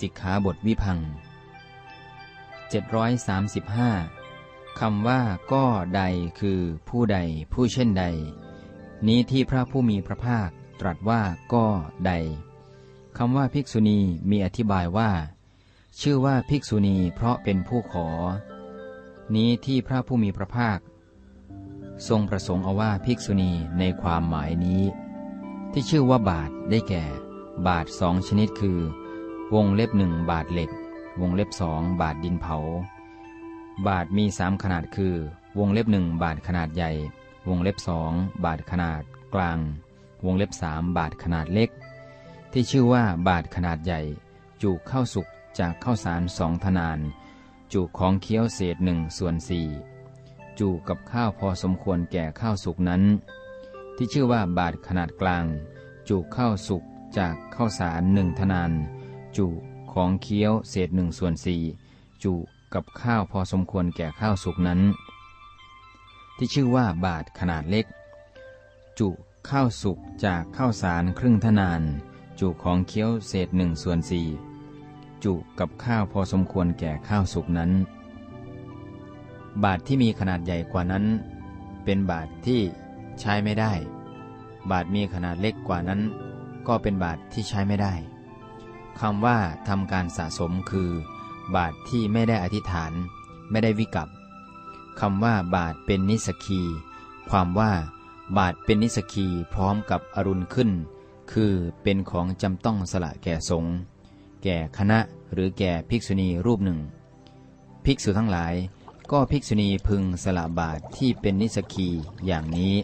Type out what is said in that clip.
สิกขาบทวิพัง 735คำว่าก็ใดคือผู้ใดผู้เช่นใด นี้ที่พระผู้มีพระภาคตรัสว่าก็ใดคำว่าภิกษุณีมีอธิบายว่า ชื่อว่าภิกษุณีเพราะเป็นผู้ขอ นี้ที่พระผู้มีพระภาค ทรงประสงค์เอาว่าภิกษุณีในความหมายนี้ ที่ชื่อว่าบาทได้แก่ บาทสองชนิดคือ วงเล็บหนึ่งบาทเหล็ก วงเล็บสองบาทดินเผา บาทมีสามขนาดคือ วงเล็บหนึ่งบาทขนาดใหญ่ วงเล็บสองบาทขนาดกลาง วงเล็บสามบาทขนาดเล็ก ที่ชื่อว่าบาทขนาดใหญ่ จุข้าวสุกจากข้าวสารสองทนาน จุของเคี้ยวเศษหนึ่งส่วนสี่จุกับข้าวพอสมควรแก่ข้าวสุกนั้น ที่ชื่อว่าบาทขนาดกลาง จุข้าวสุกจากข้าวสารหนึ่งทนาน จุของเคี้ยวเศษหนึ่งส่วนสี่จุกับข้าวพอสมควรแก่ข้าวสุกนั้น ที่ชื่อว่าบาทขนาดเล็ก จุข้าวสุกจากข้าวสารครึ่งทนาน จุของเคี้ยวเศษหนึ่งส่วนสี่จุกับข้าวพอสมควรแก่ข้าวสุกนั้น บาทที่มีขนาดใหญ่กว่านั้น เป็นบาทที่ใช้ไม่ได้ บาทมีขนาดเล็กกว่านั้น ก็เป็นบาทที่ใช้ไม่ได้ คำว่าทำการสะสมคือ บาทที่ไม่ได้อธิษฐาน ไม่ได้วิกับคำว่าบาทเป็นนิสกี ความว่า บาทเป็นนิสกีพร้อมกับอรุณขึ้น คือเป็นของจำต้องสละแก่สงฆ์แก่คณะหรือแก่ภิกษุณีรูปหนึ่ง ภิกษุทั้งหลาย ก็ภิกษุณีพึงสละบาทที่เป็นนิสกีอย่างนี้